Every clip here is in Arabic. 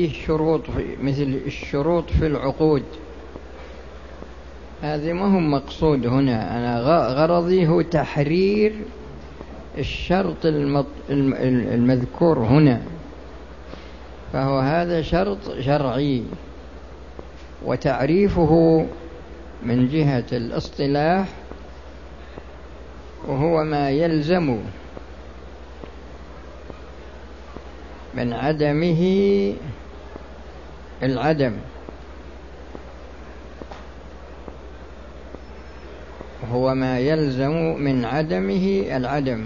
الشروط في مثل الشروط في العقود. هذه ما هو مقصود هنا. أنا غرضي هو تحرير الشرط المذكور هنا. فهو هذا شرط شرعي. وتعريفه من جهة الاصطلاح وهو ما يلزم من عدمه العدم. هو ما يلزم من عدمه العدم.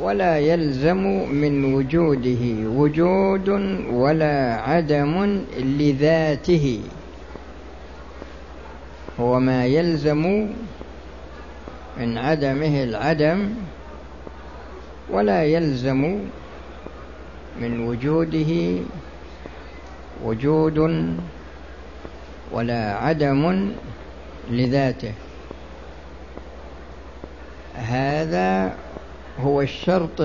ولا يلزم من وجوده. وجود ولا عدم لذاته. هو ما يلزم من عدمه العدم. ولا يلزم من وجوده وجود ولا عدم لذاته. هذا هو الشرط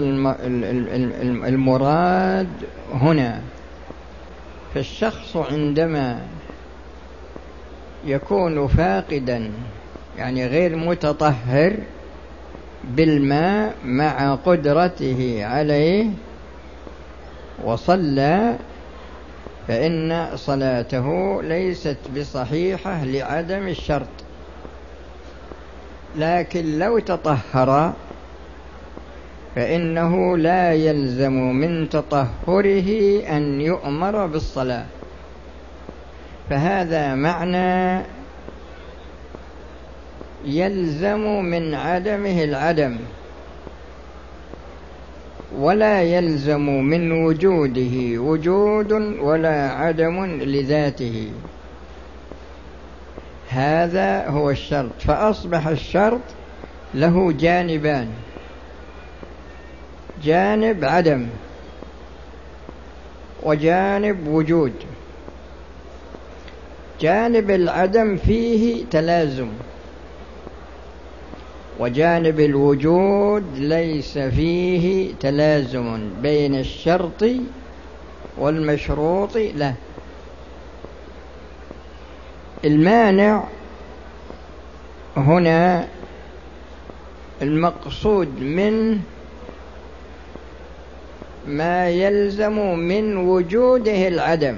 المراد هنا. فالشخص عندما يكون فاقدا يعني غير متطهر بالماء مع قدرته عليه وصلى فإن صلاته ليست بصحيحة لعدم الشرط. لكن لو تطهر فإنه لا يلزم من تطهره أن يؤمر بالصلاة. فهذا معنى يلزم من عدمه العدم. ولا يلزم من وجوده وجود ولا عدم لذاته. هذا هو الشرط. فأصبح الشرط له جانبان. جانب عدم وجانب وجود. جانب العدم فيه تلازم. وجانب الوجود ليس فيه تلازم بين الشرط والمشروط له. المانع هنا المقصود من ما يلزم من وجوده العدم.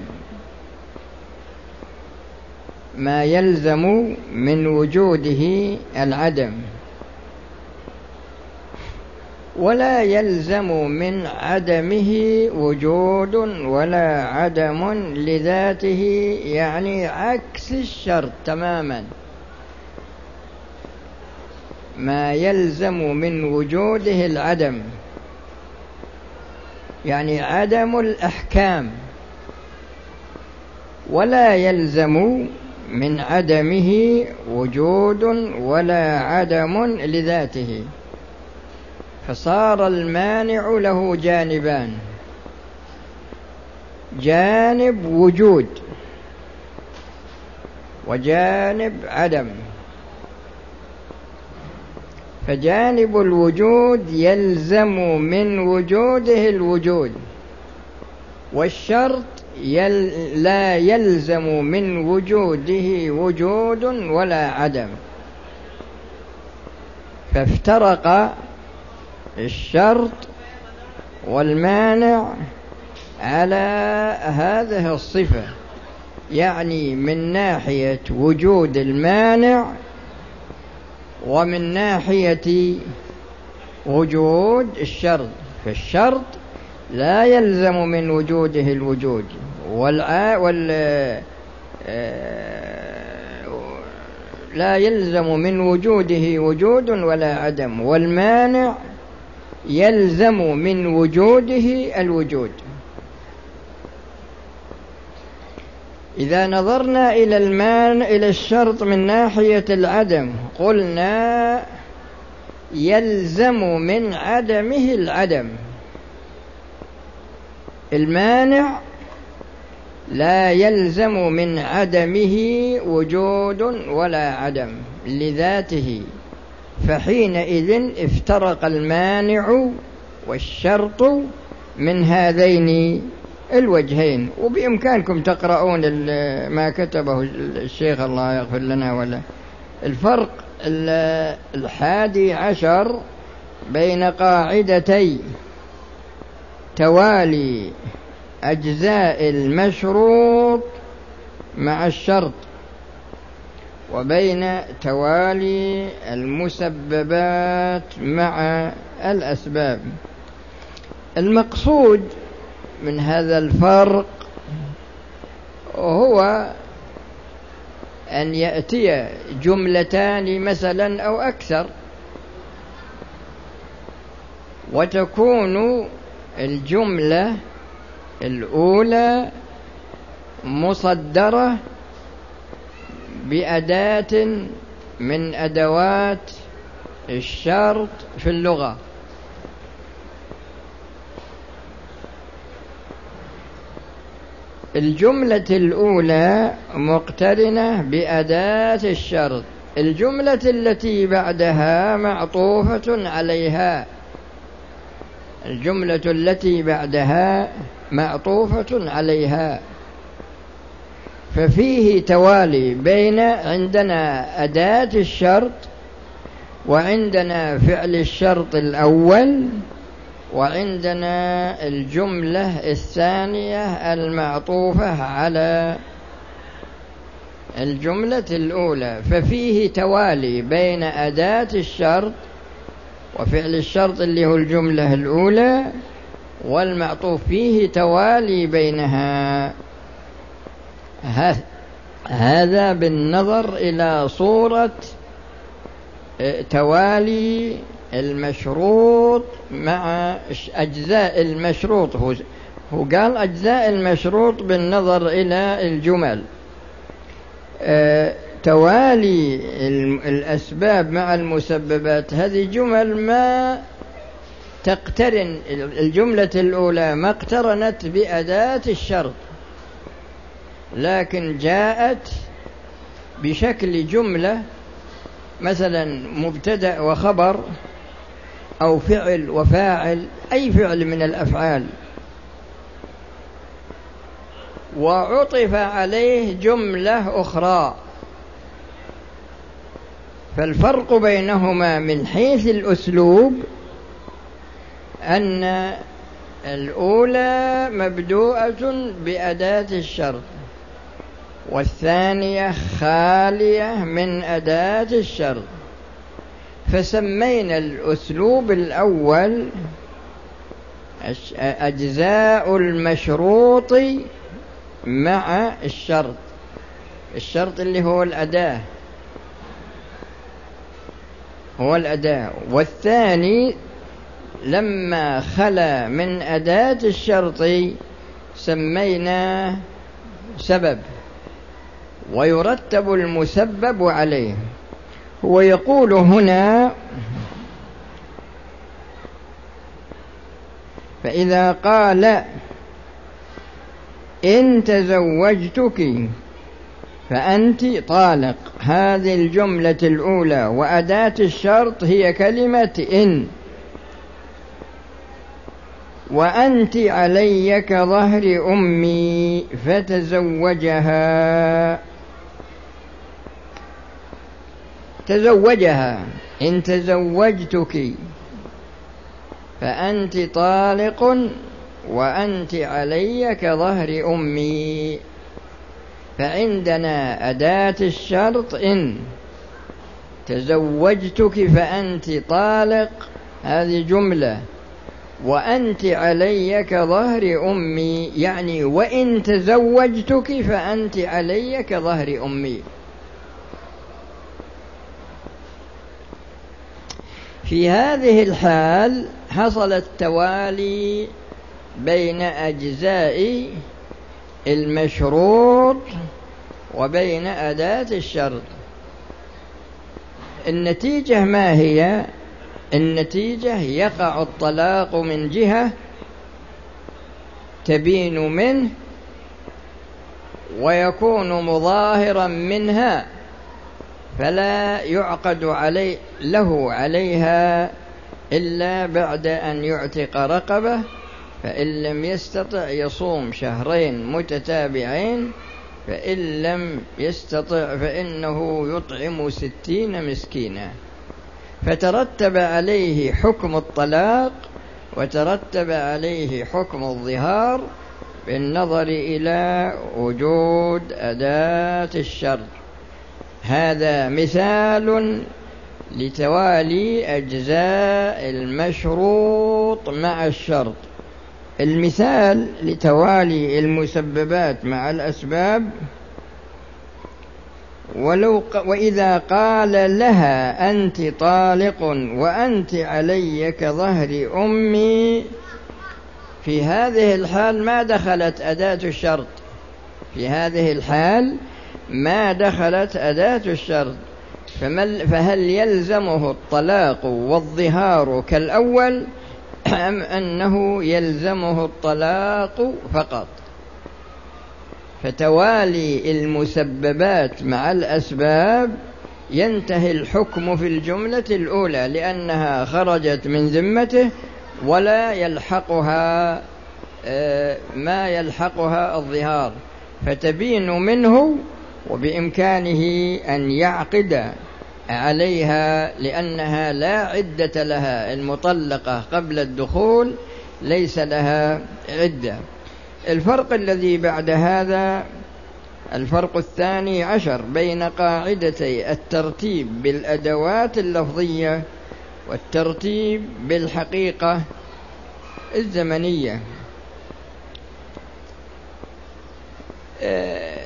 ما يلزم من وجوده العدم. ولا يلزم من عدمه وجود ولا عدم لذاته يعني عكس الشرط تماما. ما يلزم من وجوده العدم يعني عدم الأحكام. ولا يلزم من عدمه وجود ولا عدم لذاته. فصار المانع له جانبان. جانب وجود وجانب عدم. فجانب الوجود يلزم من وجوده الوجود والشرط يل لا يلزم من وجوده وجود ولا عدم. فافترق الشرط والمانع على هذه الصفة يعني من ناحية وجود المانع ومن ناحية وجود الشرط فالشرط لا يلزم من وجوده الوجود والع... وال آه، لا يلزم من وجوده وجود ولا عدم والمانع يلزم من وجوده الوجود. إذا نظرنا إلى المان إلى الشرط من ناحية العدم قلنا يلزم من عدمه العدم. المانع لا يلزم من عدمه وجود ولا عدم لذاته. فحينئذ افترق المانع والشرط من هذين الوجهين. وبإمكانكم تقرؤون ما كتبه الشيخ الله يغفر لنا ولا. الفرق الحادي عشر بين قاعدتي توالي أجزاء المشروط مع الشرط. وبين توالي المسببات مع الأسباب. المقصود من هذا الفرق هو أن يأتي جملتان مثلا أو أكثر وتكون الجملة الأولى مصدرة بأداة من أدوات الشرط في اللغة. الجملة الأولى مقترنة بأداة الشرط. الجملة التي بعدها معطوفة عليها. الجملة التي بعدها معطوفة عليها. ففيه توالي بين عندنا أداة الشرط وعندنا فعل الشرط الأول وعندنا الجملة الثانية المعطوفة على الجملة الأولى. ففيه توالي بين أداة الشرط وفعل الشرط اللي هو الجملة الأولى والمعطوف فيه توالي بينها. هذا بالنظر إلى صورة آه، توالي المشروط مع أجزاء المشروط. هو قال أجزاء المشروط بالنظر إلى الجمل. آه، توالي الأسباب مع المسببات. هذه جمل ما تقترن الجملة الأولى ما اقترنت بأداة الشرط. لكن جاءت بشكل جملة مثلا مبتدأ وخبر أو فعل وفاعل أي فعل من الأفعال. وعطف عليه جملة أخرى. فالفرق بينهما من حيث الأسلوب أن الأولى مبدوءة بأداة الشرط. والثانية خالية من أداة الشرط فسمينا الأسلوب الأول أجزاء المشروط مع الشرط. الشرط اللي هو الأداة. هو الأداة. والثاني لما خلا من أداة الشرط سميناه سبب. ويرتب المسبب عليه. هو يقول هنا فإذا قال إن تزوجتك فأنت طالق. هذه الجملة الأولى. وأداة الشرط هي كلمة إن. وأنت علي كظهر أمي فتزوجها. تزوجها. إن تزوجتك فأنت طالق وأنت علي كظهر أمي. فعندنا أداة الشرط إن تزوجتك فأنت طالق. هذه جملة. وأنت علي كظهر أمي. يعني وإن تزوجتك فأنت علي كظهر أمي. في هذه الحال حصل التوالي بين أجزاء المشروط وبين أداة الشرط النتيجة ما هي؟ النتيجة يقع الطلاق من جهة تبين منه ويكون مظاهرا منها فلا يعقد علي له عليها إلا بعد أن يعتق رقبة فإن لم يستطع يصوم شهرين متتابعين فإن لم يستطع فإنه يطعم ستين مسكينا. فترتب عليه حكم الطلاق وترتب عليه حكم الظهار بالنظر إلى وجود أداة الشرط. هذا مثال لتوالي أجزاء المشروط مع الشرط. المثال لتوالي المسببات مع الأسباب ولو وإذا قال لها أنت طالق وأنت علي كظهر أمي في هذه الحال ما دخلت أداة الشرط. في هذه الحال ما دخلت أداة الشرط فهل يلزمه الطلاق والظهار كالأول أم أنه يلزمه الطلاق فقط؟ فتوالي المسببات مع الأسباب ينتهي الحكم في الجملة الأولى لأنها خرجت من ذمته ولا يلحقها آه، ما يلحقها الظهار. فتبين منه وبإمكانه أن يعقد عليها لأنها لا عدة لها المطلقة قبل الدخول ليس لها عدة. الفرق الذي بعد هذا الفرق الثاني عشر بين قاعدتي الترتيب بالأدوات اللفظية والترتيب بالحقيقة الزمنية. آه،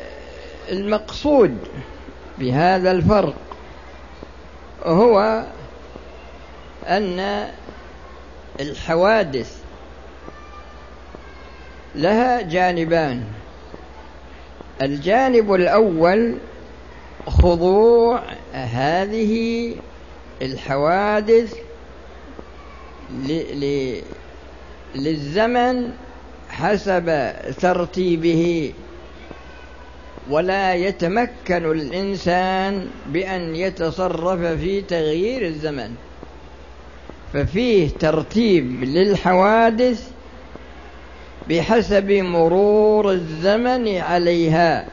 المقصود بهذا الفرق هو أن الحوادث لها جانبان. الجانب الأول خضوع هذه الحوادث للزمن حسب ترتيبه ولا يتمكن الإنسان بأن يتصرف في تغيير الزمن. ففيه ترتيب للحوادث بحسب مرور الزمن عليها.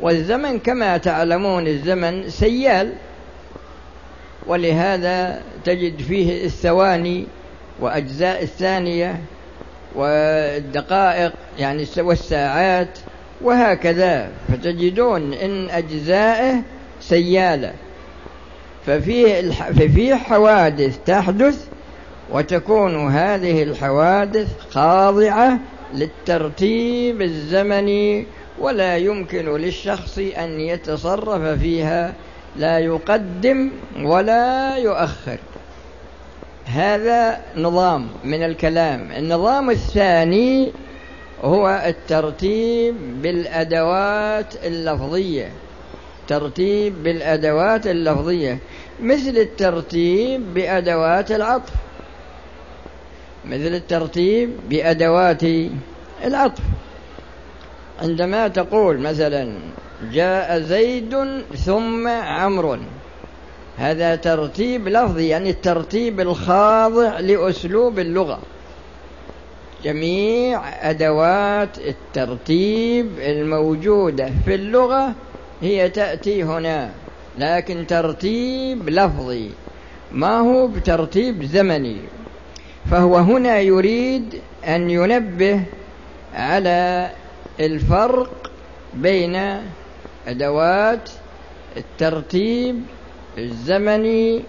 والزمن كما تعلمون الزمن سيال ولهذا تجد فيه الثواني وأجزاء الثانية والدقائق يعني والساعات وهكذا فتجدون إن أجزائه سيالة. ففيه, ففيه حوادث تحدث وتكون هذه الحوادث خاضعة للترتيب الزمني ولا يمكن للشخص أن يتصرف فيها لا يقدم ولا يؤخر. هذا نظام من الكلام. النظام الثاني هو الترتيب بالأدوات اللفظية. ترتيب بالأدوات اللفظية. مثل الترتيب بأدوات العطف. مثل الترتيب بأدوات العطف. عندما تقول مثلا جاء زيد ثم عمرو. هذا ترتيب لفظي يعني الترتيب الخاضع لأسلوب اللغة. جميع أدوات الترتيب الموجودة في اللغة هي تأتي هنا لكن ترتيب لفظي ما هو بترتيب زمني فهو هنا يريد أن ينبه على الفرق بين أدوات الترتيب الزمني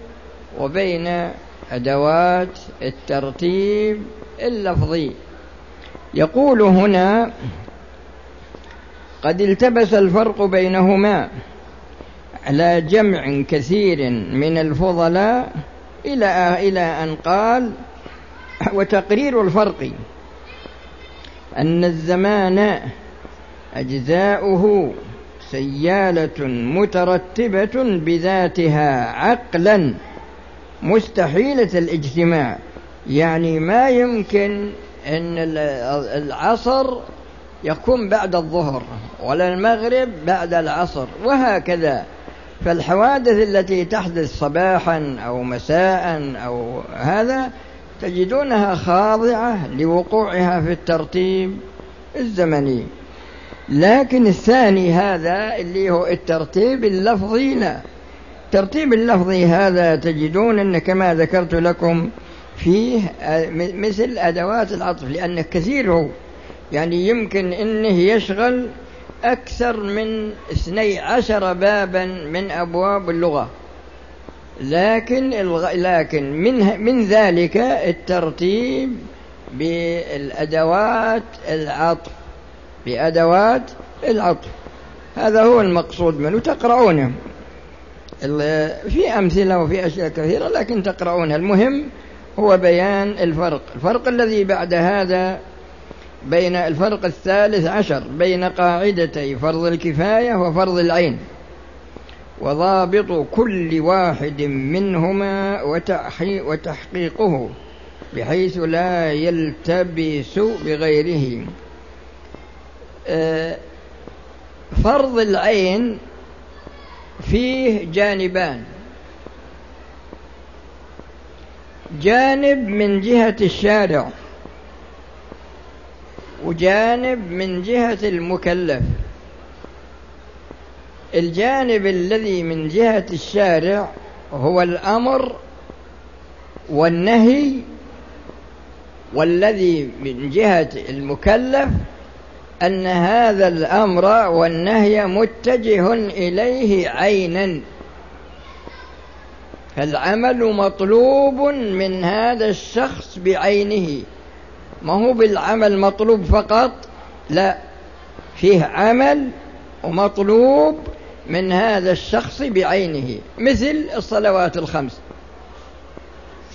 وبين أدوات الترتيب اللفظي. يقول هنا قد التبس الفرق بينهما على جمع كثير من الفضلاء إلى إلى أن قال وتقرير الفرق أن الزمان أجزاؤه سيالة مترتبة بذاتها عقلا مستحيلة الاجتماع يعني ما يمكن أن العصر يكون بعد الظهر ولا المغرب بعد العصر وهكذا. فالحوادث التي تحدث صباحا أو مساء أو هذا تجدونها خاضعة لوقوعها في الترتيب الزمني. لكن الثاني هذا اللي هو الترتيب اللفظي لا. الترتيب اللفظي هذا تجدون أن كما ذكرت لكم فيه مثل أدوات العطف لأن كثير هو يعني يمكن أنه يشغل أكثر من اثني عشر بابا من أبواب اللغة. لكن لكن من من ذلك الترتيب بالأدوات العطف بأدوات العطف. هذا هو المقصود منه. تقرؤونه. في أمثلة وفي أشياء كثيرة لكن تقرؤونها. المهم هو بيان الفرق. الفرق الذي بعد هذا بين الفرق الثالث عشر بين قاعدتي فرض الكفاية وفرض العين وضابط كل واحد منهما وتحقيقه بحيث لا يلتبس بغيره. آه، فرض العين فيه جانبان. جانب من جهة الشارع. وجانب من جهة المكلف. الجانب الذي من جهة الشارع هو الأمر والنهي والذي من جهة المكلف أن هذا الأمر والنهي متجه إليه عينا. فالعمل مطلوب من هذا الشخص بعينه. ما هو بالعمل مطلوب فقط؟ لا فيه عمل ومطلوب من هذا الشخص بعينه. مثل الصلوات الخمس.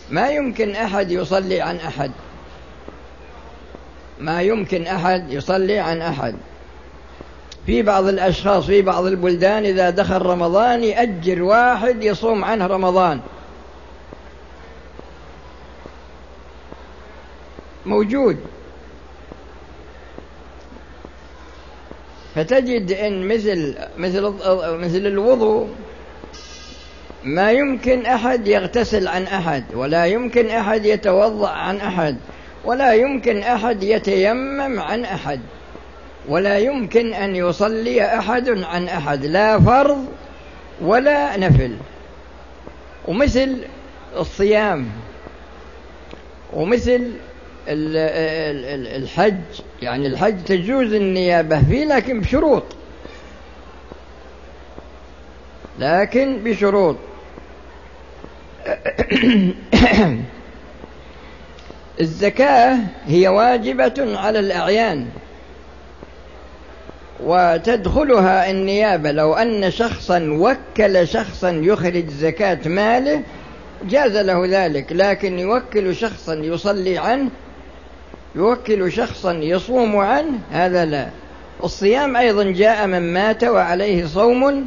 ما يمكن أحد يصلي عن أحد. ما يمكن أحد يصلي عن أحد. في بعض الأشخاص في بعض البلدان إذا دخل رمضان يأجر واحد يصوم عنه رمضان. موجود. فتجد إن مثل مثل مثل الوضوء ما يمكن أحد يغتسل عن أحد ولا يمكن أحد يتوضأ عن أحد ولا يمكن أحد يتيمم عن أحد. ولا يمكن أن يصلي أحد عن أحد. لا فرض ولا نفل. ومثل الصيام. ومثل الحج. يعني الحج تجوز النيابة فيه لكن بشروط. لكن بشروط. الزكاة هي واجبة على الأعيان. وتدخلها النيابة. لو أن شخصا وكل شخصا يخرج زكاة ماله جاز له ذلك. لكن يوكل شخصا يصلي عنه يوكل شخصا يصوم عنه هذا لا. الصيام أيضا جاء من مات وعليه صوم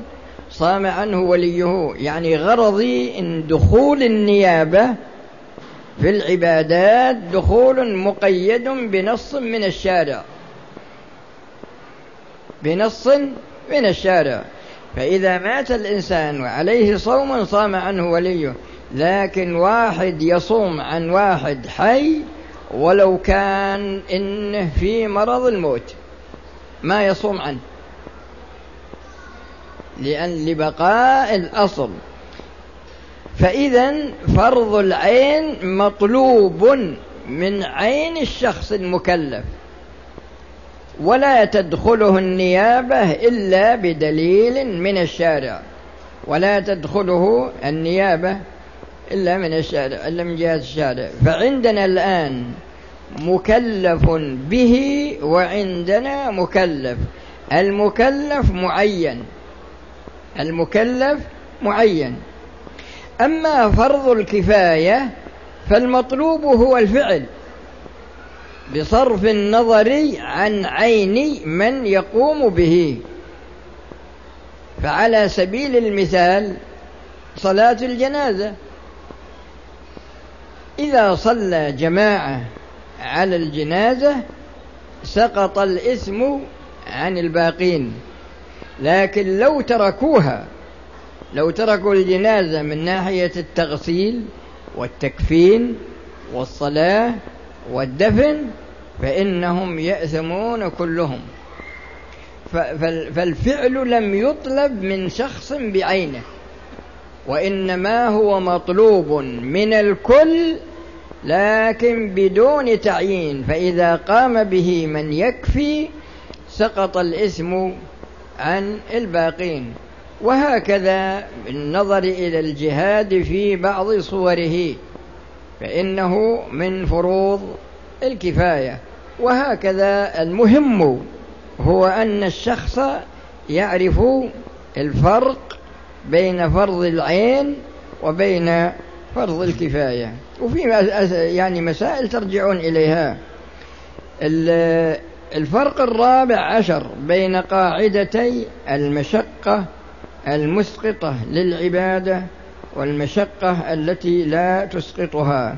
صام عنه وليه. يعني غرضي إن دخول النيابة في العبادات دخول مقيد بنص من الشارع. بنص من الشارع. فإذا مات الإنسان وعليه صوم صام عنه وليه لكن واحد يصوم عن واحد حي ولو كان إنه في مرض الموت ما يصوم عنه. لأن لبقاء الأصل. فإذا فرض العين مطلوب من عين الشخص المكلف. ولا تدخله النيابة إلا بدليل من الشارع. ولا تدخله النيابة إلا من الشارع إلا من جهة الشارع. فعندنا الآن مكلف به وعندنا مكلف. المكلف معين. المكلف معين. أما فرض الكفاية فالمطلوب هو الفعل. بصرف النظر عن عين من يقوم به. فعلى سبيل المثال صلاة الجنازة. إذا صلى جماعة على الجنازة سقط الإثم عن الباقين. لكن لو تركوها لو تركوا الجنازة من ناحية التغسيل والتكفين والصلاة والدفن فإنهم يأثمون كلهم. فالفعل لم يطلب من شخص بعينه وإنما هو مطلوب من الكل لكن بدون تعيين. فإذا قام به من يكفي سقط الإثم عن الباقين. وهكذا بالنظر إلى الجهاد في بعض صوره. فإنه من فروض الكفاية. وهكذا المهم هو أن الشخص يعرف الفرق بين فرض العين وبين فرض الكفاية. وفي يعني مسائل ترجعون إليها. الفرق الرابع عشر بين قاعدتي المشقة المسقطة للعبادة والمشقة التي لا تسقطها.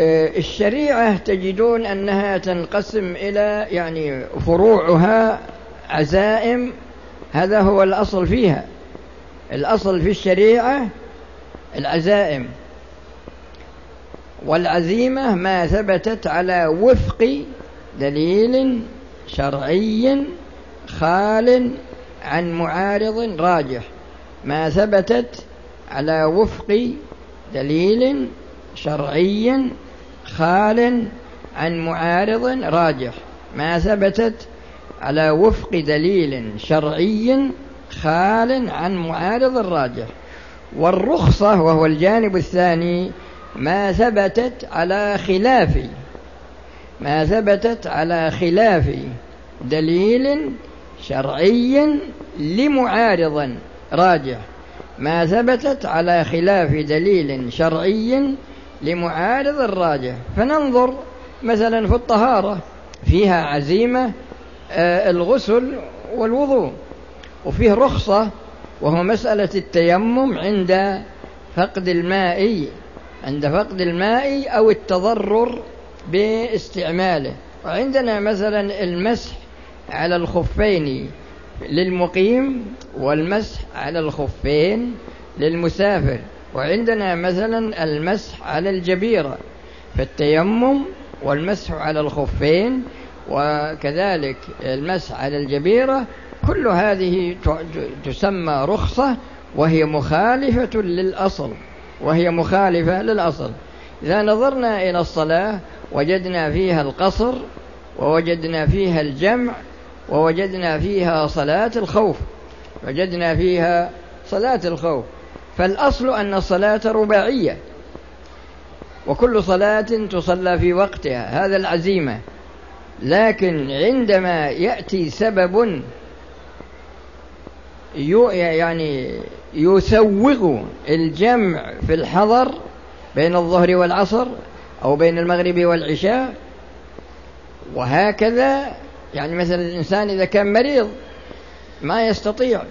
آه، الشريعة تجدون أنها تنقسم إلى يعني فروعها عزائم هذا هو الأصل فيها. الأصل في الشريعة العزائم. والعزيمة ما ثبتت على وفق دليل شرعي خال عن معارض راجح. ما ثبتت على وفق دليل شرعي خال عن معارض راجح. ما ثبتت على وفق دليل شرعي خال عن معارض راجح. والرخصة وهو الجانب الثاني ما ثبتت على خلاف ما ثبتت على خلاف دليل شرعي لمعارض راجح. ما ثبتت على خلاف دليل شرعي لمعارض الراجح. فننظر مثلا في الطهارة فيها عزيمة آه، الغسل والوضوء وفيه رخصة وهو مسألة التيمم عند فقد الماء عند فقد الماء أو التضرر باستعماله. وعندنا مثلا المسح على الخفين للمقيم والمسح على الخفين للمسافر. وعندنا مثلا المسح على الجبيرة فالتيمم والمسح على الخفين وكذلك المسح على الجبيرة. كل هذه تسمى رخصة وهي مخالفة للأصل وهي مخالفة للأصل. إذا نظرنا إلى الصلاة وجدنا فيها القصر ووجدنا فيها الجمع ووجدنا فيها صلاة الخوف. وجدنا فيها صلاة الخوف. فالأصل أن الصلاة رباعية. وكل صلاة تصلى في وقتها. هذا العزيمة. لكن عندما يأتي سبب يعني يسوغ الجمع في الحضر بين الظهر والعصر أو بين المغرب والعشاء وهكذا يعني مثلا الإنسان إذا كان مريض ما يستطيع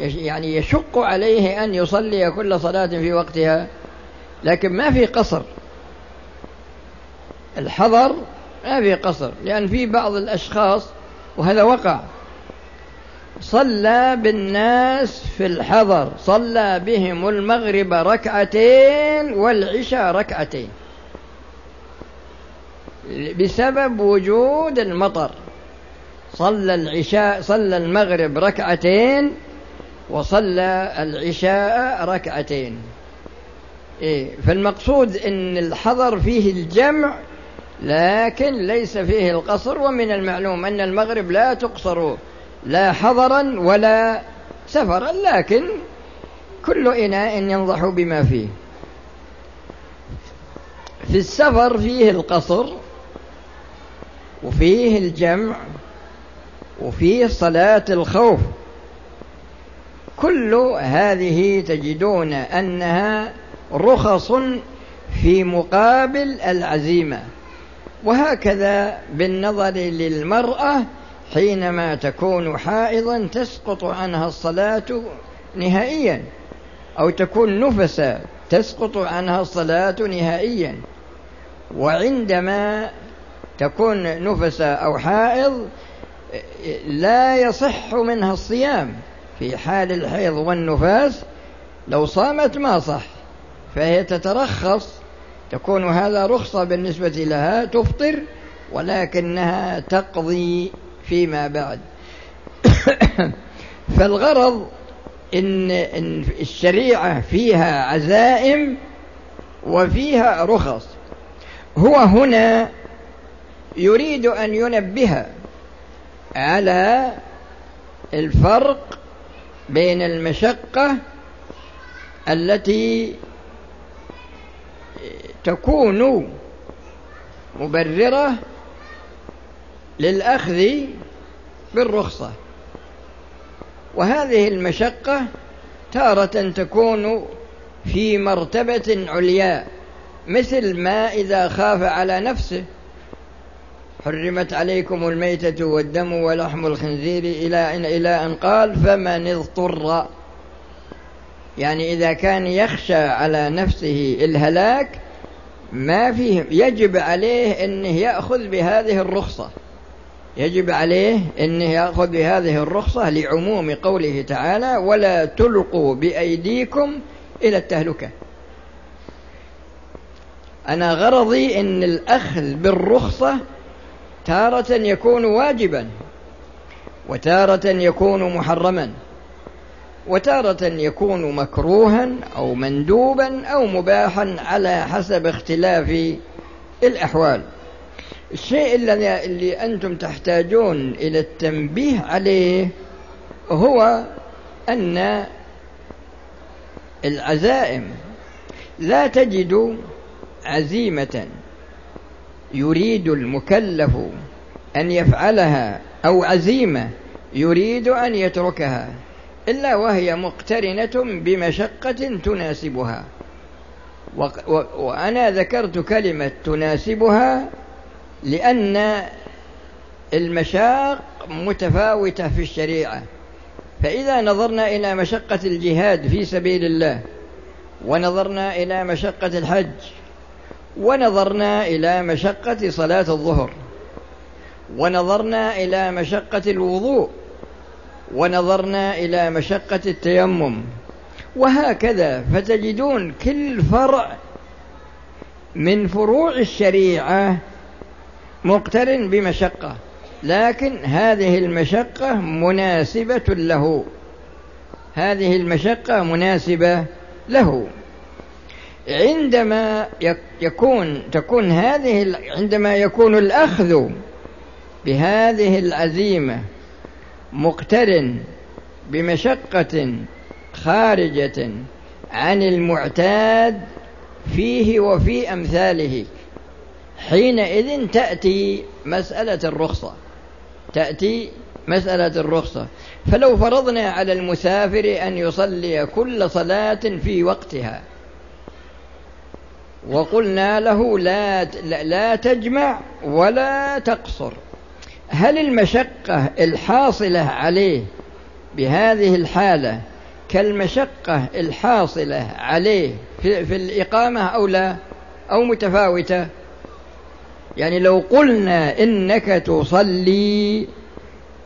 يعني يشق عليه أن يصلي كل صلاة في وقتها لكن ما في قصر. الحضر ما في قصر لأن في بعض الأشخاص وهذا وقع. صلى بالناس في الحضر صلى بهم المغرب ركعتين والعشاء ركعتين. بسبب وجود المطر. صلى العشاء صلى المغرب ركعتين وصلى العشاء ركعتين. إيه فالمقصود إن الحضر فيه الجمع لكن ليس فيه القصر ومن المعلوم أن المغرب لا تقصر لا حضرا ولا سفرا لكن كل إناء ينضح بما فيه. في السفر فيه القصر وفيه الجمع وفيه صلاة الخوف. كل هذه تجدون أنها رخص في مقابل العزيمة. وهكذا بالنظر للمرأة حينما تكون حائضا تسقط عنها الصلاة نهائيا أو تكون نفسا تسقط عنها الصلاة نهائيا. وعندما تكون نفسا أو حائض لا يصح منها الصيام في حال الحيض والنفاس لو صامت ما صح فهي تترخص تكون هذا رخصة بالنسبة لها تفطر ولكنها تقضي فيما بعد. فالغرض إن, إن الشريعة فيها عزائم وفيها رخص. هو هنا يريد أن ينبه على الفرق بين المشقة التي تكون مبررة للأخذ بالرخصة. وهذه المشقة تارة تكون في مرتبة عليا مثل ما إذا خاف على نفسه حرمت عليكم الميتة والدم ولحم الخنزير إلى أن إلى أن قال فمن اضطر. يعني إذا كان يخشى على نفسه الهلاك ما فيه يجب عليه أنه يأخذ بهذه الرخصة. يجب عليه أنه يأخذ بهذه الرخصة لعموم قوله تعالى ولا تلقوا بأيديكم إلى التهلكة. أنا غرضي أن الأخذ بالرخصة تارة يكون واجبا وتارة يكون محرما وتارة يكون مكروها أو مندوبا أو مباحا على حسب اختلاف الأحوال. الشيء الذي اللي أنتم تحتاجون إلى التنبيه عليه هو أن العزائم لا تجد عزيمة. يريد المكلف أن يفعلها أو عزيمة يريد أن يتركها إلا وهي مقترنة بمشقة تناسبها. وأنا ذكرت كلمة تناسبها لأن المشاق متفاوتة في الشريعة. فإذا نظرنا إلى مشقة الجهاد في سبيل الله ونظرنا إلى مشقة الحج ونظرنا إلى مشقة صلاة الظهر. ونظرنا إلى مشقة الوضوء. ونظرنا إلى مشقة التيمم. وهكذا فتجدون كل فرع من فروع الشريعة مقترن بمشقة. لكن هذه المشقة مناسبة له. هذه المشقة مناسبة له. عندما يكون تكون هذه عندما يكون الأخذ بهذه العزيمة مقترن بمشقة خارجة عن المعتاد فيه وفي أمثاله حينئذ تأتي مسألة الرخصة تأتي مسألة الرخصة. فلو فرضنا على المسافر أن يصلي كل صلاة في وقتها وقلنا له لا لا تجمع ولا تقصر. هل المشقة الحاصلة عليه بهذه الحالة كالمشقة الحاصلة عليه في, في الإقامة أو لا؟ أو متفاوتة؟ يعني لو قلنا إنك تصلي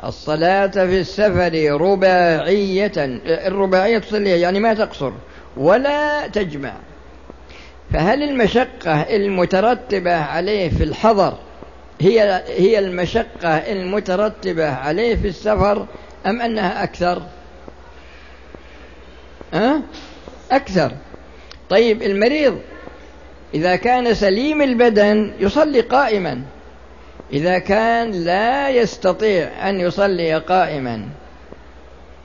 الصلاة في السفر رباعية الرباعية تصليها يعني ما تقصر ولا تجمع. فهل المشقة المترتبة عليه في الحضر هي هي المشقة المترتبة عليه في السفر أم أنها أكثر؟ أه؟ أكثر طيب المريض إذا كان سليم البدن يصلي قائما إذا كان لا يستطيع أن يصلي قائما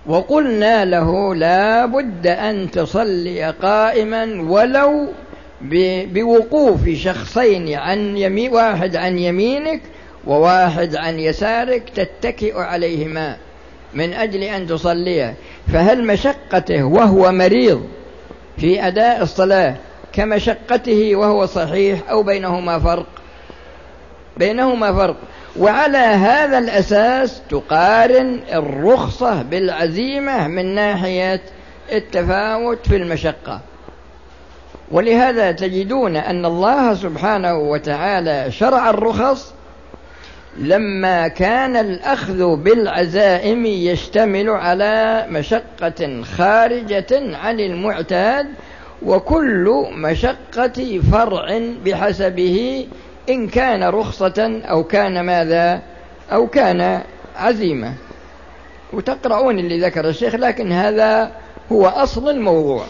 وقلنا له لا بد أن تصلي قائما ولو بوقوف شخصين عن يمين واحد عن يمينك وواحد عن يسارك تتكئ عليهما من أجل أن تصليه فهل مشقته وهو مريض في أداء الصلاة كمشقته وهو صحيح أو بينهما فرق؟ بينهما فرق. وعلى هذا الأساس تقارن الرخصة بالعزيمة من ناحية التفاوت في المشقة. ولهذا تجدون أن الله سبحانه وتعالى شرع الرخص لما كان الأخذ بالعزائم يشتمل على مشقة خارجة عن المعتاد وكل مشقة فرع بحسبه إن كان رخصة أو كان ماذا أو كان عزيمة. وتقرؤون اللي ذكر الشيخ لكن هذا هو أصل الموضوع.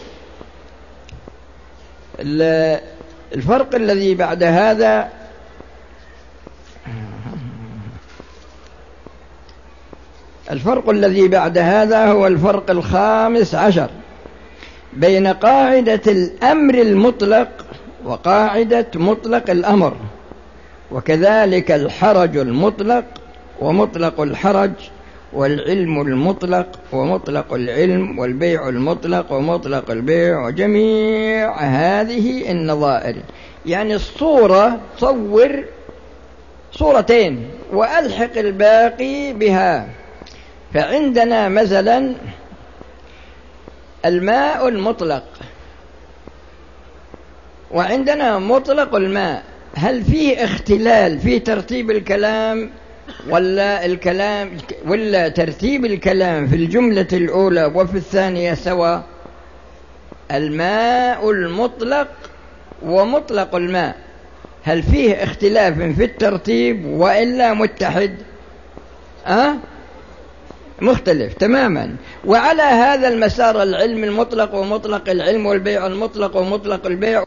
الفرق الذي بعد هذا الفرق الذي بعد هذا هو الفرق الخامس عشر بين قاعدة الأمر المطلق وقاعدة مطلق الأمر وكذلك الحرج المطلق ومطلق الحرج والعلم المطلق ومطلق العلم والبيع المطلق ومطلق البيع وجميع هذه النظائر. يعني الصورة صور صورتين وألحق الباقي بها. فعندنا مثلا الماء المطلق. وعندنا مطلق الماء. هل فيه اختلال في ترتيب الكلام؟ ولا الكلام ولا ترتيب الكلام في الجملة الأولى وفي الثانية سواء الماء المطلق ومطلق الماء. هل فيه اختلاف في الترتيب وإلا متحد؟ أه؟ مختلف تماما. وعلى هذا المسار العلم المطلق ومطلق العلم والبيع المطلق ومطلق البيع